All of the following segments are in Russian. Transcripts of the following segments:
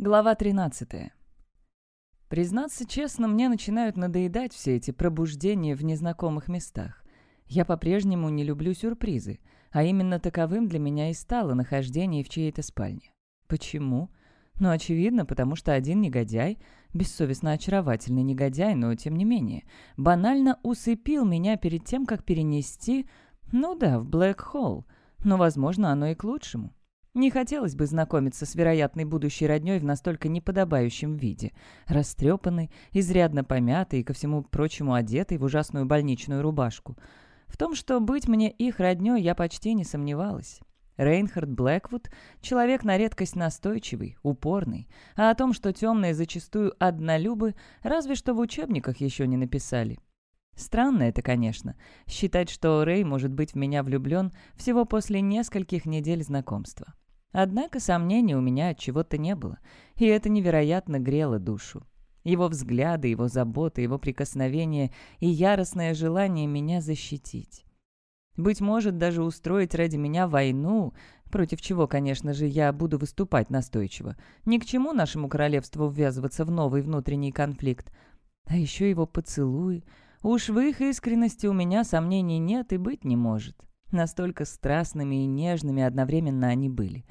Глава 13. Признаться честно, мне начинают надоедать все эти пробуждения в незнакомых местах. Я по-прежнему не люблю сюрпризы, а именно таковым для меня и стало нахождение в чьей-то спальне. Почему? Ну, очевидно, потому что один негодяй, бессовестно очаровательный негодяй, но тем не менее, банально усыпил меня перед тем, как перенести, ну да, в Блэк Холл, но, возможно, оно и к лучшему. Не хотелось бы знакомиться с вероятной будущей роднёй в настолько неподобающем виде. Растрепанный, изрядно помятый и, ко всему прочему, одетый в ужасную больничную рубашку. В том, что быть мне их роднёй, я почти не сомневалась. Рейнхард Блэквуд — человек на редкость настойчивый, упорный, а о том, что темные зачастую однолюбы, разве что в учебниках еще не написали. Странно это, конечно, считать, что Рэй может быть в меня влюблен всего после нескольких недель знакомства. Однако сомнений у меня от чего-то не было, и это невероятно грело душу. Его взгляды, его заботы, его прикосновения и яростное желание меня защитить. Быть может, даже устроить ради меня войну, против чего, конечно же, я буду выступать настойчиво. Ни к чему нашему королевству ввязываться в новый внутренний конфликт. А еще его поцелуи — Уж в их искренности у меня сомнений нет и быть не может. Настолько страстными и нежными одновременно они были.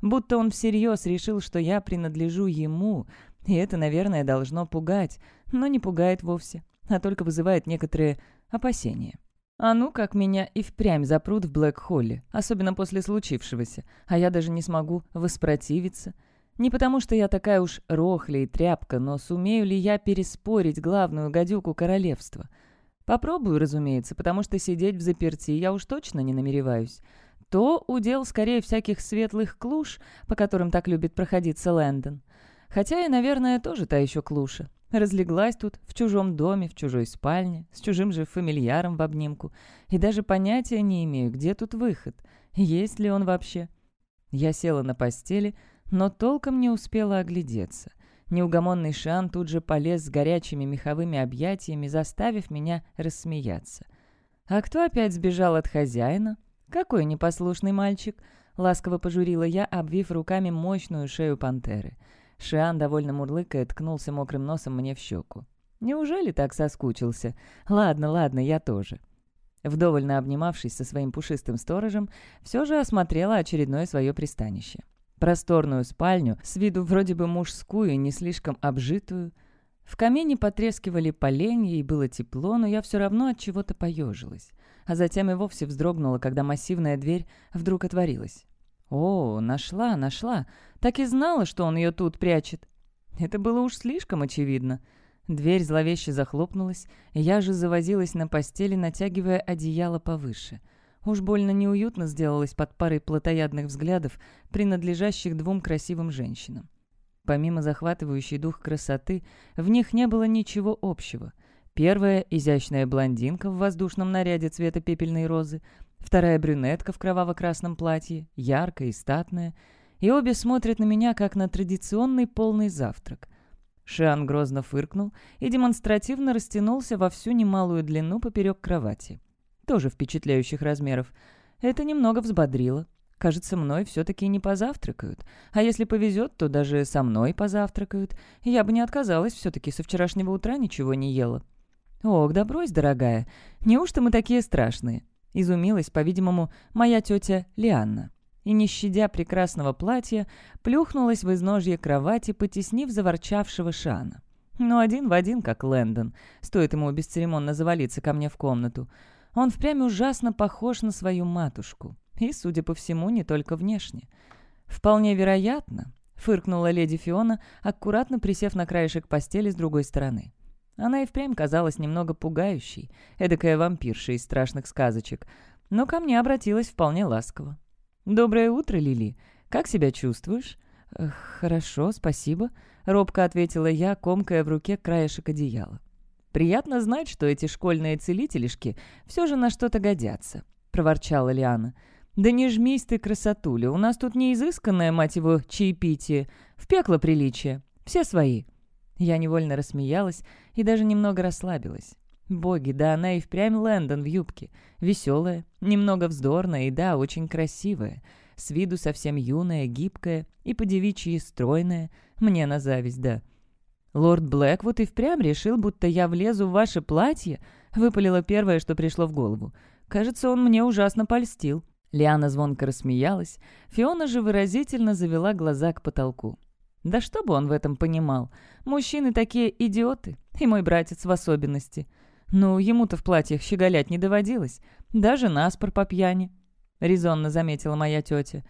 Будто он всерьез решил, что я принадлежу ему, и это, наверное, должно пугать, но не пугает вовсе, а только вызывает некоторые опасения. А ну, как меня и впрямь запрут в Блэк-Холле, особенно после случившегося, а я даже не смогу воспротивиться — не потому, что я такая уж рохля и тряпка, но сумею ли я переспорить главную гадюку королевства? Попробую, разумеется, потому что сидеть в заперти я уж точно не намереваюсь. То удел скорее всяких светлых клуш, по которым так любит проходиться Лэндон. Хотя я, наверное, тоже та еще клуша. Разлеглась тут, в чужом доме, в чужой спальне, с чужим же фамильяром в обнимку. И даже понятия не имею, где тут выход, есть ли он вообще. Я села на постели, но толком не успела оглядеться. Неугомонный Шан тут же полез с горячими меховыми объятиями, заставив меня рассмеяться. «А кто опять сбежал от хозяина? Какой непослушный мальчик?» — ласково пожурила я, обвив руками мощную шею пантеры. Шиан, довольно мурлыкая, ткнулся мокрым носом мне в щеку. «Неужели так соскучился? Ладно, ладно, я тоже». Вдовольно обнимавшись со своим пушистым сторожем, все же осмотрела очередное свое пристанище просторную спальню, с виду вроде бы мужскую, не слишком обжитую. В камине потрескивали поленья, и было тепло, но я все равно от чего-то поежилась. А затем и вовсе вздрогнула, когда массивная дверь вдруг отворилась. «О, нашла, нашла! Так и знала, что он ее тут прячет!» Это было уж слишком очевидно. Дверь зловеще захлопнулась, и я же завозилась на постели, натягивая одеяло повыше — Уж больно неуютно сделалось под парой плотоядных взглядов, принадлежащих двум красивым женщинам. Помимо захватывающей дух красоты, в них не было ничего общего. Первая — изящная блондинка в воздушном наряде цвета пепельной розы, вторая — брюнетка в кроваво-красном платье, яркая и статная, и обе смотрят на меня, как на традиционный полный завтрак. Шиан грозно фыркнул и демонстративно растянулся во всю немалую длину поперек кровати тоже впечатляющих размеров. Это немного взбодрило. Кажется, мной все-таки не позавтракают. А если повезет, то даже со мной позавтракают. Я бы не отказалась, все-таки со вчерашнего утра ничего не ела. «Ох, да брось, дорогая, неужто мы такие страшные?» Изумилась, по-видимому, моя тетя Лианна. И, не щадя прекрасного платья, плюхнулась в изножье кровати, потеснив заворчавшего Шана. Ну, один в один, как Лэндон. Стоит ему бесцеремонно завалиться ко мне в комнату. Он впрямь ужасно похож на свою матушку. И, судя по всему, не только внешне. «Вполне вероятно», — фыркнула леди Фиона, аккуратно присев на краешек постели с другой стороны. Она и впрямь казалась немного пугающей, эдакая вампирша из страшных сказочек, но ко мне обратилась вполне ласково. «Доброе утро, Лили. Как себя чувствуешь?» «Хорошо, спасибо», — робко ответила я, комкая в руке краешек одеяла. «Приятно знать, что эти школьные целителишки все же на что-то годятся», — проворчала Лиана. «Да не жмись ты, красотуля, у нас тут не изысканное, мать его, чаепитие, в пекло приличие, все свои». Я невольно рассмеялась и даже немного расслабилась. Боги, да она и впрямь Лэндон в юбке. Веселая, немного вздорная и, да, очень красивая. С виду совсем юная, гибкая и по девичьи стройная. Мне на зависть, да. Лорд Блэквуд и впрямь решил, будто я влезу в ваше платье, выпалило первое, что пришло в голову. Кажется, он мне ужасно польстил. Лиана звонко рассмеялась. Фиона же выразительно завела глаза к потолку. Да что бы он в этом понимал? Мужчины такие идиоты, и мой братец в особенности. Ну, ему-то в платьях щеголять не доводилось. Даже наспор по пьяни, — резонно заметила моя тетя.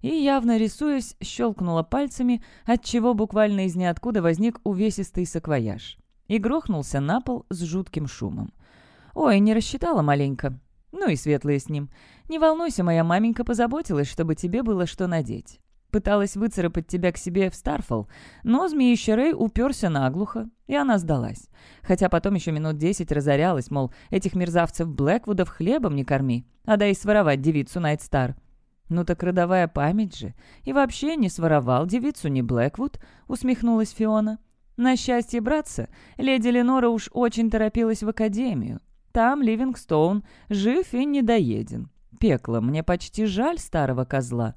И, явно рисуясь, щелкнула пальцами, отчего буквально из ниоткуда возник увесистый саквояж. И грохнулся на пол с жутким шумом. «Ой, не рассчитала маленько. Ну и светлые с ним. Не волнуйся, моя маменька позаботилась, чтобы тебе было что надеть. Пыталась выцарапать тебя к себе в Старфол, но змеище Рэй уперся наглухо, и она сдалась. Хотя потом еще минут десять разорялась, мол, этих мерзавцев Блэквудов хлебом не корми, а дай своровать девицу Найтстар. «Ну так родовая память же. И вообще не своровал девицу ни Блэквуд», — усмехнулась Фиона. «На счастье братца, леди Ленора уж очень торопилась в академию. Там Ливингстоун жив и недоеден. Пекло, мне почти жаль старого козла».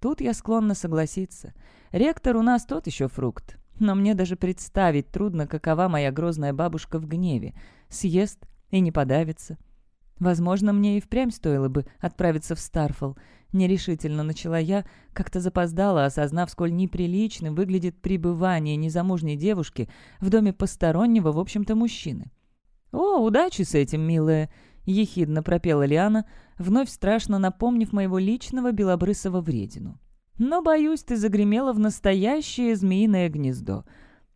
Тут я склонна согласиться. Ректор у нас тот еще фрукт. Но мне даже представить трудно, какова моя грозная бабушка в гневе. Съест и не подавится. Возможно, мне и впрямь стоило бы отправиться в Старфол. Нерешительно начала я, как-то запоздала, осознав, сколь неприлично выглядит пребывание незамужней девушки в доме постороннего, в общем-то, мужчины. «О, удачи с этим, милая!» — ехидно пропела Лиана, вновь страшно напомнив моего личного белобрысого вредину. «Но, боюсь, ты загремела в настоящее змеиное гнездо.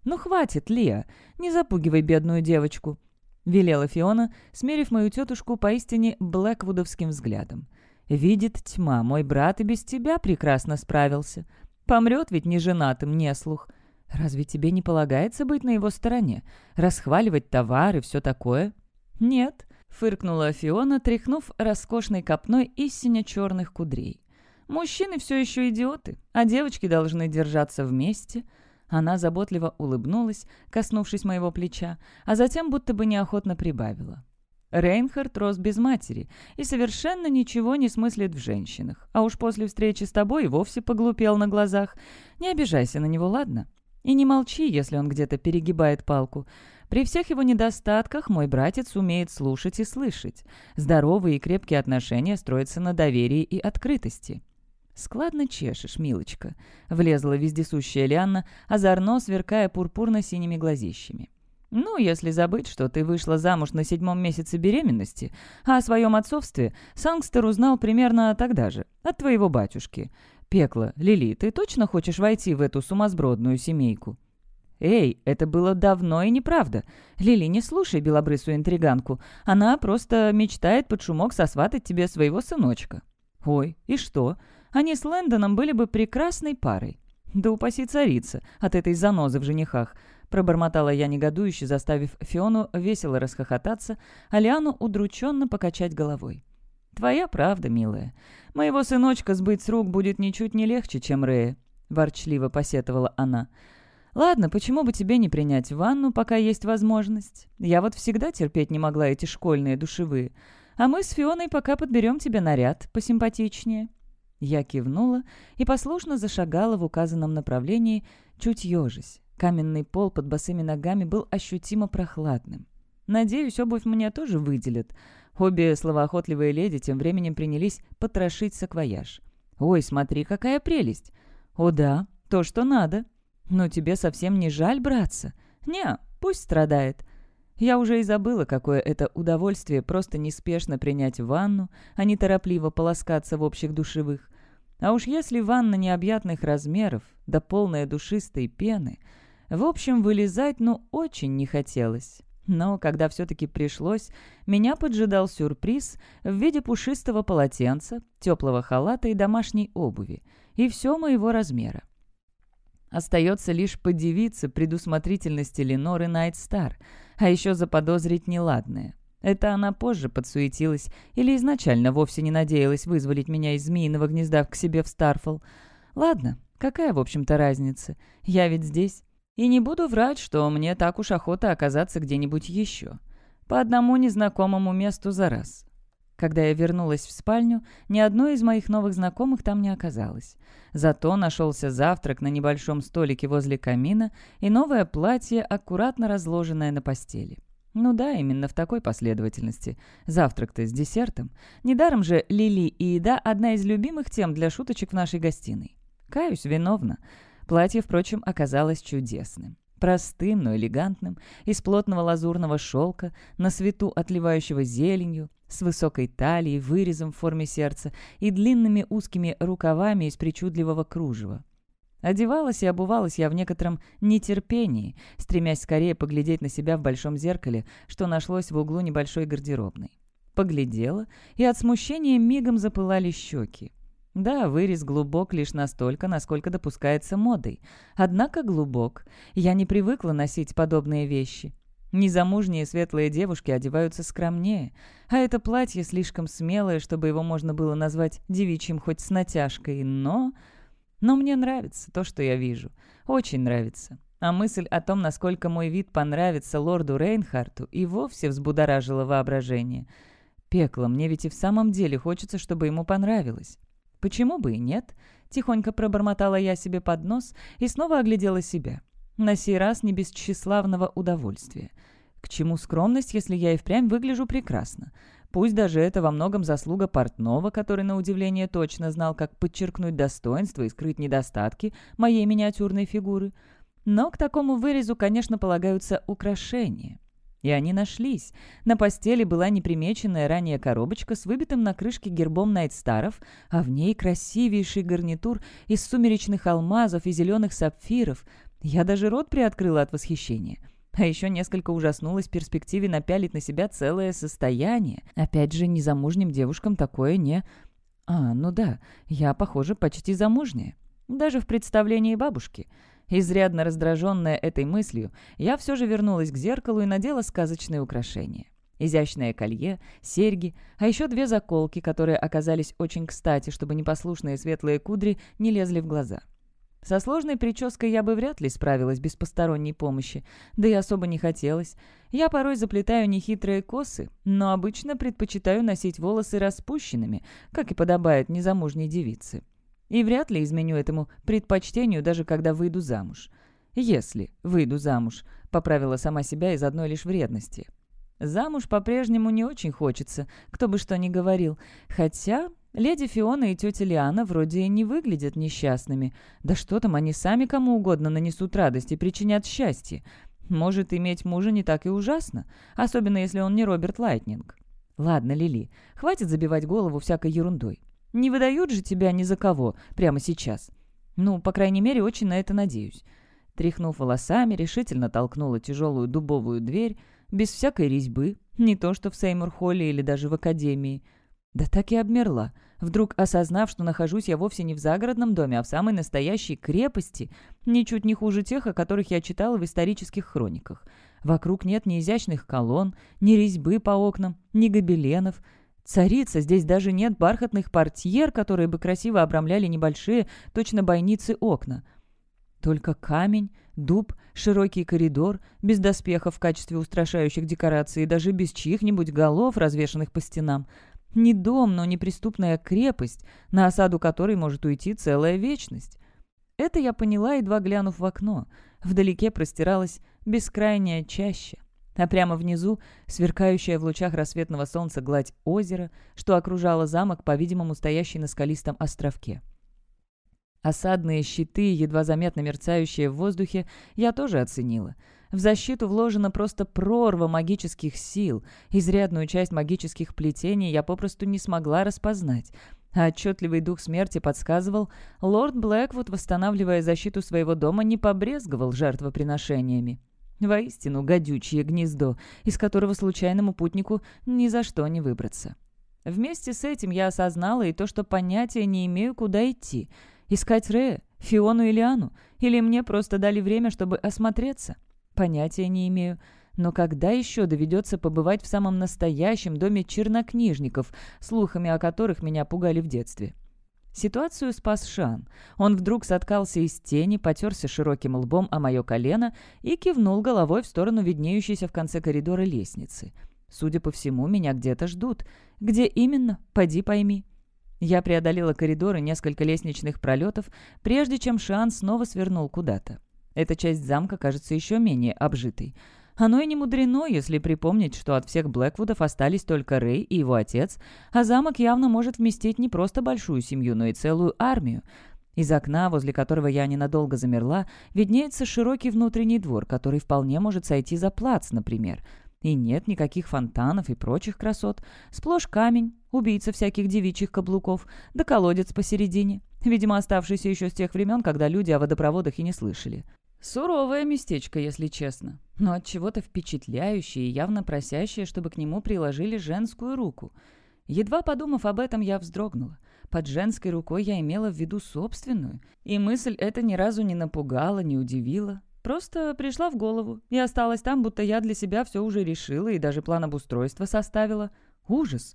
Ну, хватит, Лия, не запугивай бедную девочку», — велела Фиона, смерив мою тетушку поистине блэквудовским взглядом. «Видит тьма, мой брат и без тебя прекрасно справился. Помрет ведь не женатым, не слух. Разве тебе не полагается быть на его стороне? Расхваливать товар и все такое?» «Нет», Фыркнула Фиона, тряхнув роскошной копной из сине-черных кудрей. «Мужчины все еще идиоты, а девочки должны держаться вместе». Она заботливо улыбнулась, коснувшись моего плеча, а затем будто бы неохотно прибавила. Рейнхард рос без матери и совершенно ничего не смыслит в женщинах. А уж после встречи с тобой вовсе поглупел на глазах. Не обижайся на него, ладно? И не молчи, если он где-то перегибает палку. При всех его недостатках мой братец умеет слушать и слышать. Здоровые и крепкие отношения строятся на доверии и открытости. «Складно чешешь, милочка», — влезла вездесущая Лианна, озорно сверкая пурпурно-синими глазищами. «Ну, если забыть, что ты вышла замуж на седьмом месяце беременности, а о своем отцовстве Сангстер узнал примерно тогда же, от твоего батюшки. Пекло, Лили, ты точно хочешь войти в эту сумасбродную семейку?» «Эй, это было давно и неправда. Лили, не слушай белобрысую интриганку. Она просто мечтает под шумок сосватать тебе своего сыночка». «Ой, и что? Они с Лэндоном были бы прекрасной парой». «Да упаси царица от этой занозы в женихах», пробормотала я негодующе, заставив Фиону весело расхохотаться, а Лиану удрученно покачать головой. «Твоя правда, милая. Моего сыночка сбыть с рук будет ничуть не легче, чем Рея», — ворчливо посетовала она. «Ладно, почему бы тебе не принять ванну, пока есть возможность? Я вот всегда терпеть не могла эти школьные душевые. А мы с Фионой пока подберем тебе наряд посимпатичнее». Я кивнула и послушно зашагала в указанном направлении, чуть ежась. Каменный пол под босыми ногами был ощутимо прохладным. Надеюсь, обувь мне тоже выделят. Обе словоохотливые леди тем временем принялись потрошить саквояж. «Ой, смотри, какая прелесть!» «О да, то, что надо!» «Но тебе совсем не жаль, братца?» «Не, пусть страдает». Я уже и забыла, какое это удовольствие просто неспешно принять ванну, а не торопливо полоскаться в общих душевых. А уж если ванна необъятных размеров, да полная душистой пены, в общем, вылезать ну очень не хотелось. Но когда все-таки пришлось, меня поджидал сюрприз в виде пушистого полотенца, теплого халата и домашней обуви, и все моего размера. Остается лишь подивиться предусмотрительности Леноры Найтстар, а еще заподозрить неладное. Это она позже подсуетилась или изначально вовсе не надеялась вызволить меня из змеиного гнезда к себе в Старфол. Ладно, какая, в общем-то, разница? Я ведь здесь. И не буду врать, что мне так уж охота оказаться где-нибудь еще. По одному незнакомому месту за раз. Когда я вернулась в спальню, ни одной из моих новых знакомых там не оказалось. Зато нашелся завтрак на небольшом столике возле камина и новое платье, аккуратно разложенное на постели. Ну да, именно в такой последовательности. Завтрак-то с десертом. Недаром же Лили и еда – одна из любимых тем для шуточек в нашей гостиной. Каюсь, виновна. Платье, впрочем, оказалось чудесным. Простым, но элегантным, из плотного лазурного шелка, на свету отливающего зеленью, с высокой талией, вырезом в форме сердца и длинными узкими рукавами из причудливого кружева. Одевалась и обувалась я в некотором нетерпении, стремясь скорее поглядеть на себя в большом зеркале, что нашлось в углу небольшой гардеробной. Поглядела, и от смущения мигом запылали щеки. Да, вырез глубок лишь настолько, насколько допускается модой. Однако глубок. Я не привыкла носить подобные вещи. Незамужние светлые девушки одеваются скромнее, а это платье слишком смелое, чтобы его можно было назвать девичьим хоть с натяжкой, но... Но мне нравится то, что я вижу. Очень нравится. А мысль о том, насколько мой вид понравится лорду Рейнхарту, и вовсе взбудоражила воображение. Пекло, мне ведь и в самом деле хочется, чтобы ему понравилось. Почему бы и нет? Тихонько пробормотала я себе под нос и снова оглядела себя. На сей раз не без тщеславного удовольствия. К чему скромность, если я и впрямь выгляжу прекрасно? Пусть даже это во многом заслуга портного, который, на удивление, точно знал, как подчеркнуть достоинства и скрыть недостатки моей миниатюрной фигуры. Но к такому вырезу, конечно, полагаются украшения. И они нашлись. На постели была непримеченная ранее коробочка с выбитым на крышке гербом Найтстаров, а в ней красивейший гарнитур из сумеречных алмазов и зеленых сапфиров. Я даже рот приоткрыла от восхищения. А еще несколько ужаснулась перспективе напялить на себя целое состояние. Опять же, незамужним девушкам такое не... А, ну да, я, похоже, почти замужняя. Даже в представлении бабушки. Изрядно раздраженная этой мыслью, я все же вернулась к зеркалу и надела сказочные украшения. Изящное колье, серьги, а еще две заколки, которые оказались очень кстати, чтобы непослушные светлые кудри не лезли в глаза. Со сложной прической я бы вряд ли справилась без посторонней помощи, да и особо не хотелось. Я порой заплетаю нехитрые косы, но обычно предпочитаю носить волосы распущенными, как и подобает незамужней девице. И вряд ли изменю этому предпочтению, даже когда выйду замуж. Если выйду замуж, поправила сама себя из одной лишь вредности. Замуж по-прежнему не очень хочется, кто бы что ни говорил. Хотя леди Фиона и тетя Лиана вроде и не выглядят несчастными. Да что там, они сами кому угодно нанесут радость и причинят счастье. Может, иметь мужа не так и ужасно, особенно если он не Роберт Лайтнинг. Ладно, Лили, хватит забивать голову всякой ерундой. Не выдают же тебя ни за кого прямо сейчас. Ну, по крайней мере, очень на это надеюсь». Тряхнув волосами, решительно толкнула тяжелую дубовую дверь, без всякой резьбы, не то что в Сеймур-Холле или даже в Академии. Да так и обмерла, вдруг осознав, что нахожусь я вовсе не в загородном доме, а в самой настоящей крепости, ничуть не хуже тех, о которых я читала в исторических хрониках. Вокруг нет ни изящных колонн, ни резьбы по окнам, ни гобеленов — Царица, здесь даже нет бархатных портьер, которые бы красиво обрамляли небольшие, точно бойницы окна. Только камень, дуб, широкий коридор, без доспехов в качестве устрашающих декораций и даже без чьих-нибудь голов, развешанных по стенам. Не дом, но неприступная крепость, на осаду которой может уйти целая вечность. Это я поняла, едва глянув в окно. Вдалеке простиралась бескрайняя чаща а прямо внизу сверкающая в лучах рассветного солнца гладь озера, что окружало замок, по-видимому, стоящий на скалистом островке. Осадные щиты, едва заметно мерцающие в воздухе, я тоже оценила. В защиту вложена просто прорва магических сил. Изрядную часть магических плетений я попросту не смогла распознать. А отчетливый дух смерти подсказывал, лорд Блэквуд, восстанавливая защиту своего дома, не побрезговал жертвоприношениями. Воистину, гадючее гнездо, из которого случайному путнику ни за что не выбраться. Вместе с этим я осознала и то, что понятия не имею, куда идти. Искать Рея, Фиону или Ану, или мне просто дали время, чтобы осмотреться. Понятия не имею. Но когда еще доведется побывать в самом настоящем доме чернокнижников, слухами о которых меня пугали в детстве? Ситуацию спас Шан. Он вдруг соткался из тени, потерся широким лбом о мое колено и кивнул головой в сторону виднеющейся в конце коридора лестницы. Судя по всему, меня где-то ждут. Где именно? Поди пойми. Я преодолела коридоры несколько лестничных пролетов, прежде чем Шиан снова свернул куда-то. Эта часть замка кажется еще менее обжитой. Оно и не мудрено, если припомнить, что от всех Блэквудов остались только Рэй и его отец, а замок явно может вместить не просто большую семью, но и целую армию. Из окна, возле которого я ненадолго замерла, виднеется широкий внутренний двор, который вполне может сойти за плац, например. И нет никаких фонтанов и прочих красот. Сплошь камень, убийца всяких девичьих каблуков, да колодец посередине. Видимо, оставшийся еще с тех времен, когда люди о водопроводах и не слышали. Суровое местечко, если честно, но от чего-то впечатляющее и явно просящее, чтобы к нему приложили женскую руку. Едва подумав об этом, я вздрогнула. Под женской рукой я имела в виду собственную, и мысль эта ни разу не напугала, не удивила. Просто пришла в голову и осталась там, будто я для себя все уже решила и даже план обустройства составила. Ужас!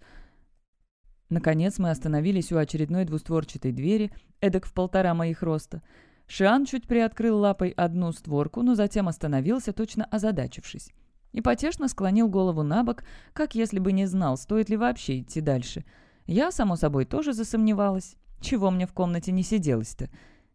Наконец мы остановились у очередной двустворчатой двери, эдак в полтора моих роста. Шиан чуть приоткрыл лапой одну створку, но затем остановился, точно озадачившись. И потешно склонил голову на бок, как если бы не знал, стоит ли вообще идти дальше. Я, само собой, тоже засомневалась. Чего мне в комнате не сиделось-то?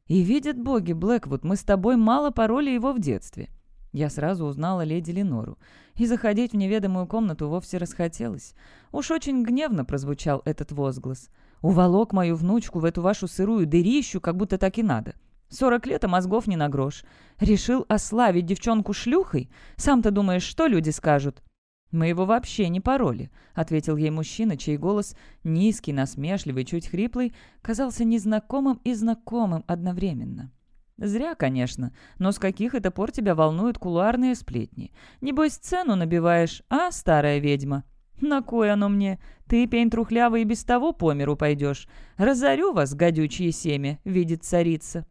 И видят боги, Блэквуд, мы с тобой мало пороли его в детстве. Я сразу узнала леди Ленору. И заходить в неведомую комнату вовсе расхотелось. Уж очень гневно прозвучал этот возглас. Уволок мою внучку в эту вашу сырую дырищу, как будто так и надо. Сорок лет, а мозгов не на грош. Решил ославить девчонку шлюхой? Сам-то думаешь, что люди скажут? «Мы его вообще не пороли», — ответил ей мужчина, чей голос, низкий, насмешливый, чуть хриплый, казался незнакомым и знакомым одновременно. «Зря, конечно, но с каких это пор тебя волнуют кулуарные сплетни? Небось, цену набиваешь, а, старая ведьма?» «На кой оно мне? Ты, пень трухлявый, и без того по миру пойдешь. Разорю вас, гадючье семя», — видит царица.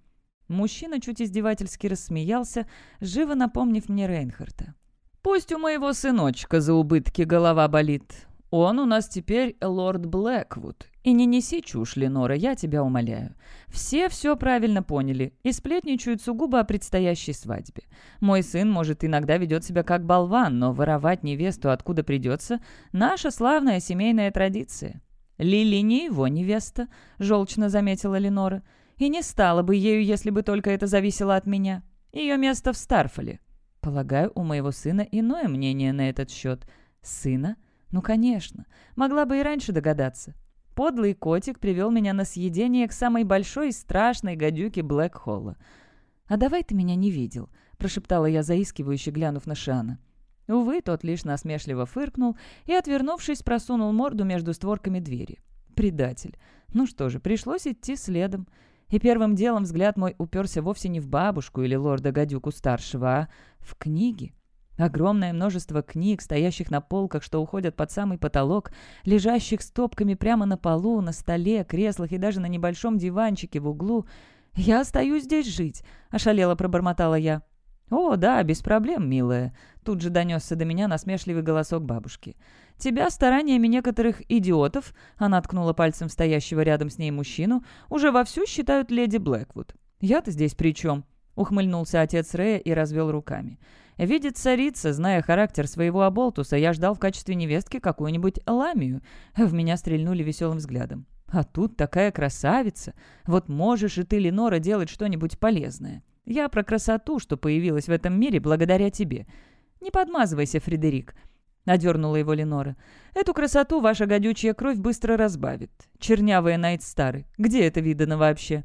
Мужчина чуть издевательски рассмеялся, живо напомнив мне Рейнхарта. Пусть у моего сыночка за убытки голова болит. Он у нас теперь лорд Блэквуд. И не неси чушь, Ленора, я тебя умоляю. Все все правильно поняли и сплетничают сугубо о предстоящей свадьбе. Мой сын, может, иногда ведет себя как болван, но воровать невесту откуда придется – наша славная семейная традиция. «Лили не его невеста», – желчно заметила Ленора. «И не стала бы ею, если бы только это зависело от меня. Ее место в Старфоле». Полагаю, у моего сына иное мнение на этот счет. Сына? Ну, конечно. Могла бы и раньше догадаться. Подлый котик привел меня на съедение к самой большой и страшной гадюке Блэкхолла. «А давай ты меня не видел», — прошептала я заискивающе, глянув на Шана. Увы, тот лишь насмешливо фыркнул и, отвернувшись, просунул морду между створками двери. Предатель. Ну что же, пришлось идти следом. И первым делом взгляд мой уперся вовсе не в бабушку или лорда Гадюку-старшего, а в книги. Огромное множество книг, стоящих на полках, что уходят под самый потолок, лежащих стопками прямо на полу, на столе, креслах и даже на небольшом диванчике в углу. «Я остаюсь здесь жить», — ошалело пробормотала я. «О, да, без проблем, милая», — тут же донесся до меня насмешливый голосок бабушки. «Тебя стараниями некоторых идиотов», — она ткнула пальцем стоящего рядом с ней мужчину, «уже вовсю считают леди Блэквуд. Я-то здесь при чем?» — ухмыльнулся отец Рэя и развел руками. «Видит царица, зная характер своего оболтуса, я ждал в качестве невестки какую-нибудь ламию». В меня стрельнули веселым взглядом. «А тут такая красавица! Вот можешь и ты, Ленора, делать что-нибудь полезное. Я про красоту, что появилась в этом мире благодаря тебе. Не подмазывайся, Фредерик. — одернула его Ленора. «Эту красоту ваша гадючая кровь быстро разбавит. Чернявые Найтстары. Где это видано вообще?»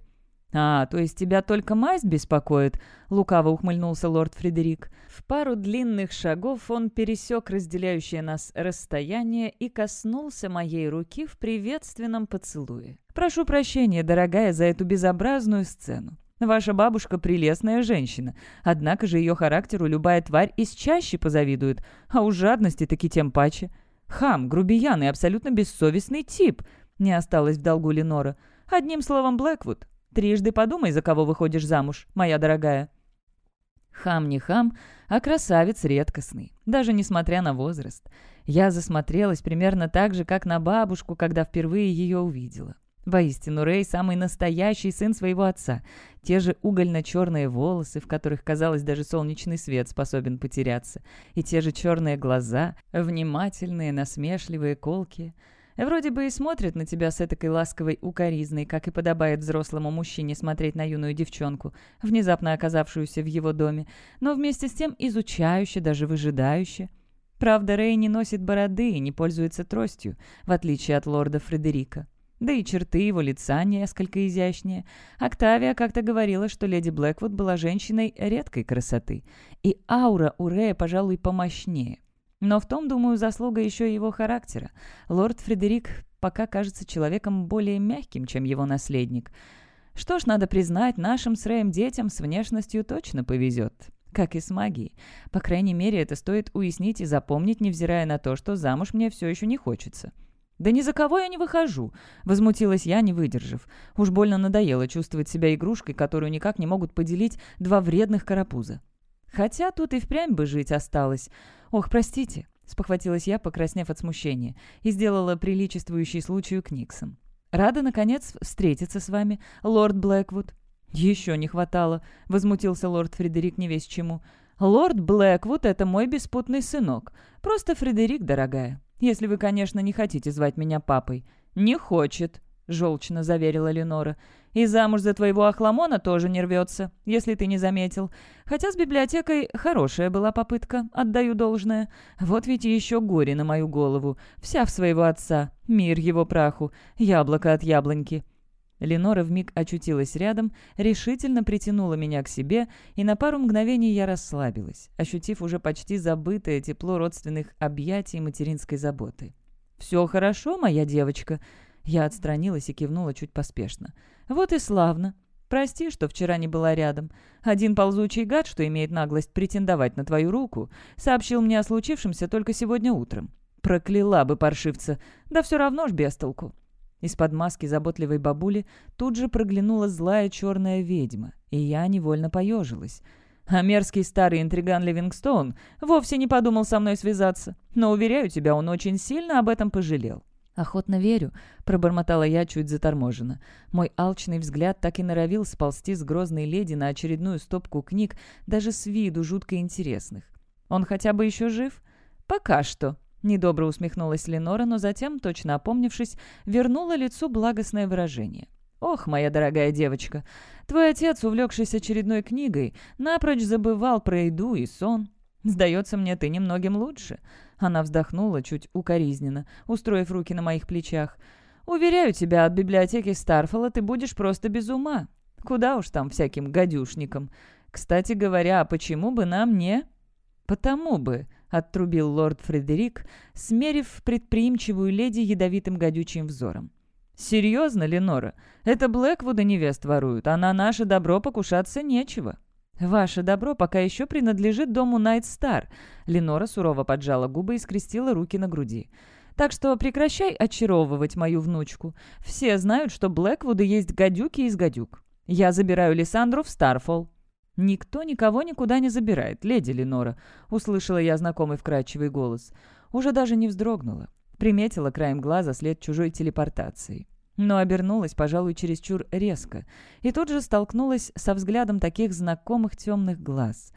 «А, то есть тебя только мазь беспокоит?» — лукаво ухмыльнулся лорд Фредерик. В пару длинных шагов он пересек разделяющее нас расстояние и коснулся моей руки в приветственном поцелуе. «Прошу прощения, дорогая, за эту безобразную сцену. Ваша бабушка прелестная женщина, однако же ее характеру любая тварь из чаще позавидует, а у жадности таки тем паче. Хам, грубиян и абсолютно бессовестный тип. Не осталось в долгу Ленора. Одним словом, Блэквуд. Трижды подумай, за кого выходишь замуж, моя дорогая. Хам не хам, а красавец редкостный, даже несмотря на возраст. Я засмотрелась примерно так же, как на бабушку, когда впервые ее увидела. Воистину, Рэй – самый настоящий сын своего отца. Те же угольно-черные волосы, в которых, казалось, даже солнечный свет способен потеряться. И те же черные глаза, внимательные, насмешливые, колки. Вроде бы и смотрит на тебя с этой ласковой укоризной, как и подобает взрослому мужчине смотреть на юную девчонку, внезапно оказавшуюся в его доме, но вместе с тем изучающе, даже выжидающе. Правда, Рэй не носит бороды и не пользуется тростью, в отличие от лорда Фредерика. Да и черты его лица несколько изящнее. Октавия как-то говорила, что леди Блэквуд была женщиной редкой красоты. И аура у Рея, пожалуй, помощнее. Но в том, думаю, заслуга еще его характера. Лорд Фредерик пока кажется человеком более мягким, чем его наследник. Что ж, надо признать, нашим с Рэем детям с внешностью точно повезет. Как и с магией. По крайней мере, это стоит уяснить и запомнить, невзирая на то, что замуж мне все еще не хочется. «Да ни за кого я не выхожу!» — возмутилась я, не выдержав. Уж больно надоело чувствовать себя игрушкой, которую никак не могут поделить два вредных карапуза. Хотя тут и впрямь бы жить осталось. Ох, простите, — спохватилась я, покраснев от смущения, и сделала приличествующий случаю книгсом. «Рада, наконец, встретиться с вами, лорд Блэквуд». «Еще не хватало», — возмутился лорд Фредерик не весь чему. «Лорд Блэквуд — это мой беспутный сынок. Просто Фредерик, дорогая. Если вы, конечно, не хотите звать меня папой». «Не хочет», — желчно заверила Ленора. «И замуж за твоего Ахламона тоже не рвется, если ты не заметил. Хотя с библиотекой хорошая была попытка, отдаю должное. Вот ведь еще горе на мою голову. Вся в своего отца. Мир его праху. Яблоко от яблоньки». Ленора вмиг очутилась рядом, решительно притянула меня к себе, и на пару мгновений я расслабилась, ощутив уже почти забытое тепло родственных объятий и материнской заботы. «Все хорошо, моя девочка?» Я отстранилась и кивнула чуть поспешно. «Вот и славно. Прости, что вчера не была рядом. Один ползучий гад, что имеет наглость претендовать на твою руку, сообщил мне о случившемся только сегодня утром. Прокляла бы паршивца. Да все равно ж без толку. Из-под маски заботливой бабули тут же проглянула злая черная ведьма, и я невольно поежилась. А мерзкий старый интриган Ливингстоун вовсе не подумал со мной связаться, но, уверяю тебя, он очень сильно об этом пожалел. «Охотно верю», — пробормотала я чуть заторможенно. Мой алчный взгляд так и норовил сползти с грозной леди на очередную стопку книг, даже с виду жутко интересных. «Он хотя бы еще жив?» «Пока что», Недобро усмехнулась Ленора, но затем, точно опомнившись, вернула лицу благостное выражение. «Ох, моя дорогая девочка, твой отец, увлекшись очередной книгой, напрочь забывал про еду и сон. Сдается мне, ты немногим лучше». Она вздохнула чуть укоризненно, устроив руки на моих плечах. «Уверяю тебя, от библиотеки Старфола ты будешь просто без ума. Куда уж там всяким гадюшникам. Кстати говоря, а почему бы нам не...» «Потому бы», отрубил лорд Фредерик, смерив предприимчивую леди ядовитым гадючим взором. «Серьезно, Ленора? Это Блэквуда невест воруют, а на наше добро покушаться нечего». «Ваше добро пока еще принадлежит дому Найтстар», — Ленора сурово поджала губы и скрестила руки на груди. «Так что прекращай очаровывать мою внучку. Все знают, что Блэквуды есть гадюки из гадюк. Я забираю Лиссандру в Старфолл». «Никто никого никуда не забирает, леди Ленора», — услышала я знакомый вкрадчивый голос. Уже даже не вздрогнула. Приметила краем глаза след чужой телепортации. Но обернулась, пожалуй, чересчур резко, и тут же столкнулась со взглядом таких знакомых темных глаз.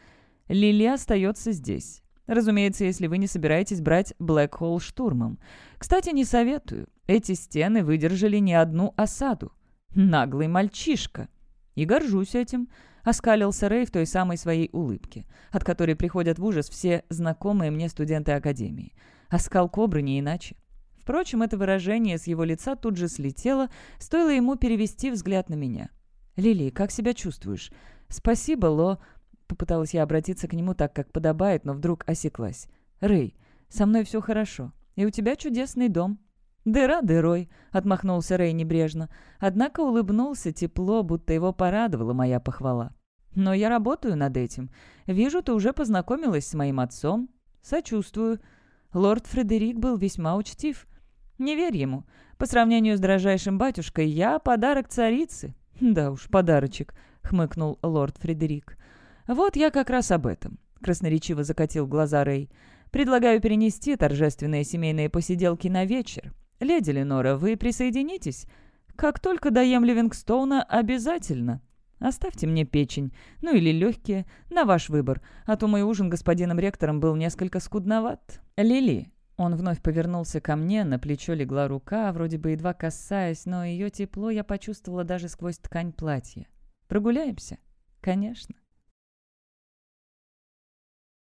«Лили остается здесь. Разумеется, если вы не собираетесь брать Блэкхолл штурмом. Кстати, не советую. Эти стены выдержали не одну осаду. Наглый мальчишка. И горжусь этим. Оскалился Рэй в той самой своей улыбке, от которой приходят в ужас все знакомые мне студенты Академии. Оскал кобры не иначе. Впрочем, это выражение с его лица тут же слетело, стоило ему перевести взгляд на меня. «Лили, как себя чувствуешь?» «Спасибо, Ло...» Попыталась я обратиться к нему так, как подобает, но вдруг осеклась. «Рэй, со мной все хорошо, и у тебя чудесный дом». «Дыра дырой», — отмахнулся Рэй небрежно, однако улыбнулся тепло, будто его порадовала моя похвала. Но я работаю над этим. Вижу, ты уже познакомилась с моим отцом. Сочувствую. Лорд Фредерик был весьма учтив. Не верь ему. По сравнению с дрожайшим батюшкой, я подарок царицы. Да уж, подарочек, хмыкнул лорд Фредерик. Вот я как раз об этом. Красноречиво закатил глаза Рэй. Предлагаю перенести торжественные семейные посиделки на вечер. Леди Ленора, вы присоединитесь? Как только доем Ливингстоуна, обязательно. Оставьте мне печень, ну или легкие, на ваш выбор, а то мой ужин господином ректором был несколько скудноват. Лили». Он вновь повернулся ко мне, на плечо легла рука, вроде бы едва касаясь, но ее тепло я почувствовала даже сквозь ткань платья. «Прогуляемся?» «Конечно».